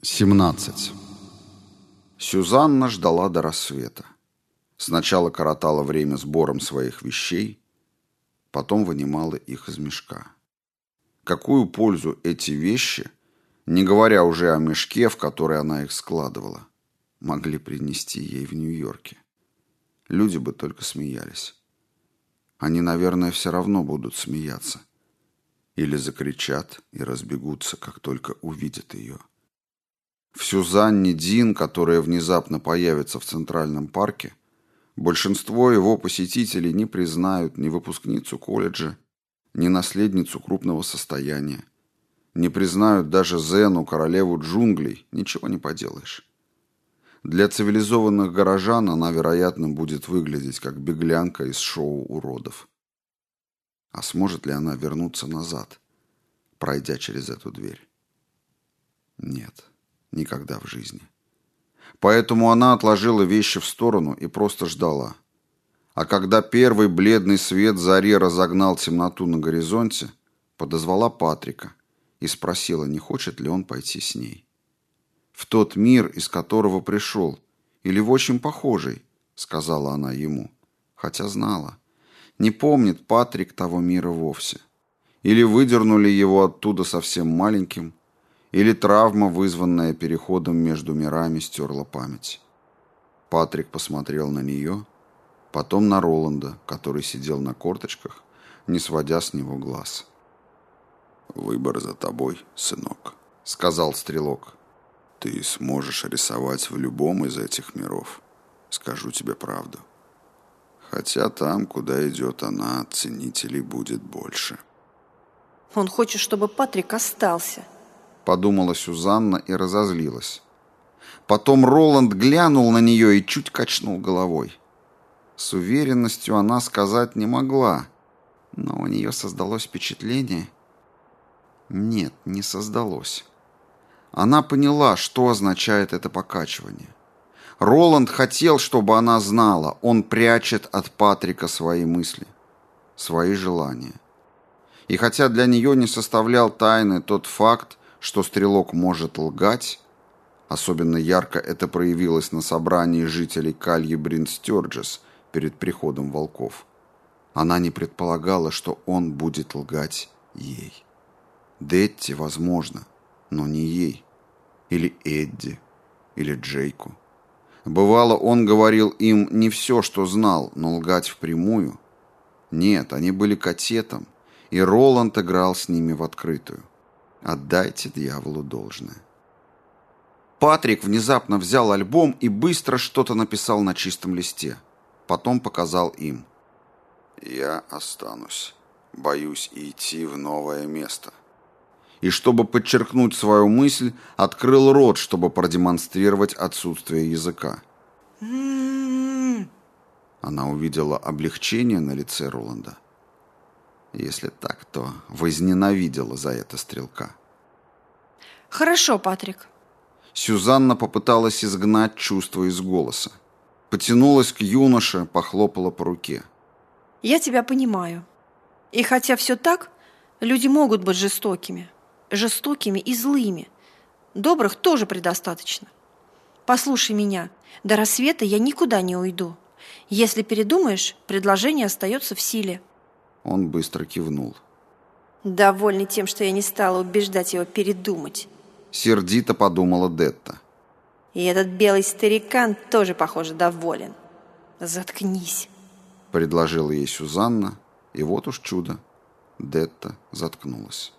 17. Сюзанна ждала до рассвета. Сначала коротала время сбором своих вещей, потом вынимала их из мешка. Какую пользу эти вещи, не говоря уже о мешке, в который она их складывала, могли принести ей в Нью-Йорке? Люди бы только смеялись. Они, наверное, все равно будут смеяться. Или закричат и разбегутся, как только увидят ее. В Сюзанне Дин, которая внезапно появится в Центральном парке, большинство его посетителей не признают ни выпускницу колледжа, ни наследницу крупного состояния, не признают даже Зену, королеву джунглей, ничего не поделаешь. Для цивилизованных горожан она, вероятно, будет выглядеть как беглянка из шоу уродов. А сможет ли она вернуться назад, пройдя через эту дверь? Нет никогда в жизни. Поэтому она отложила вещи в сторону и просто ждала. А когда первый бледный свет зари разогнал темноту на горизонте, подозвала Патрика и спросила, не хочет ли он пойти с ней. «В тот мир, из которого пришел, или в очень похожий», — сказала она ему, хотя знала. Не помнит Патрик того мира вовсе. Или выдернули его оттуда совсем маленьким, или травма, вызванная переходом между мирами, стерла память. Патрик посмотрел на нее, потом на Роланда, который сидел на корточках, не сводя с него глаз. «Выбор за тобой, сынок», — сказал стрелок. «Ты сможешь рисовать в любом из этих миров. Скажу тебе правду. Хотя там, куда идет она, ценителей будет больше». «Он хочет, чтобы Патрик остался», подумала Сюзанна и разозлилась. Потом Роланд глянул на нее и чуть качнул головой. С уверенностью она сказать не могла, но у нее создалось впечатление... Нет, не создалось. Она поняла, что означает это покачивание. Роланд хотел, чтобы она знала, он прячет от Патрика свои мысли, свои желания. И хотя для нее не составлял тайны тот факт, что стрелок может лгать, особенно ярко это проявилось на собрании жителей Кальи Бринстерджес перед приходом волков. Она не предполагала, что он будет лгать ей. Детти, возможно, но не ей. Или Эдди, или Джейку. Бывало, он говорил им не все, что знал, но лгать впрямую. Нет, они были котетом, и Роланд играл с ними в открытую. Отдайте дьяволу должное. Патрик внезапно взял альбом и быстро что-то написал на чистом листе. Потом показал им. «Я останусь. Боюсь идти в новое место». И чтобы подчеркнуть свою мысль, открыл рот, чтобы продемонстрировать отсутствие языка. Она увидела облегчение на лице Роланда. Если так, то возненавидела за это стрелка. Хорошо, Патрик. Сюзанна попыталась изгнать чувство из голоса. Потянулась к юноше, похлопала по руке. Я тебя понимаю. И хотя все так, люди могут быть жестокими. Жестокими и злыми. Добрых тоже предостаточно. Послушай меня, до рассвета я никуда не уйду. Если передумаешь, предложение остается в силе. Он быстро кивнул. Довольный тем, что я не стала убеждать его передумать. Сердито подумала Детта. И этот белый старикан тоже, похоже, доволен. Заткнись. Предложила ей Сюзанна, и вот уж чудо. Детта заткнулась.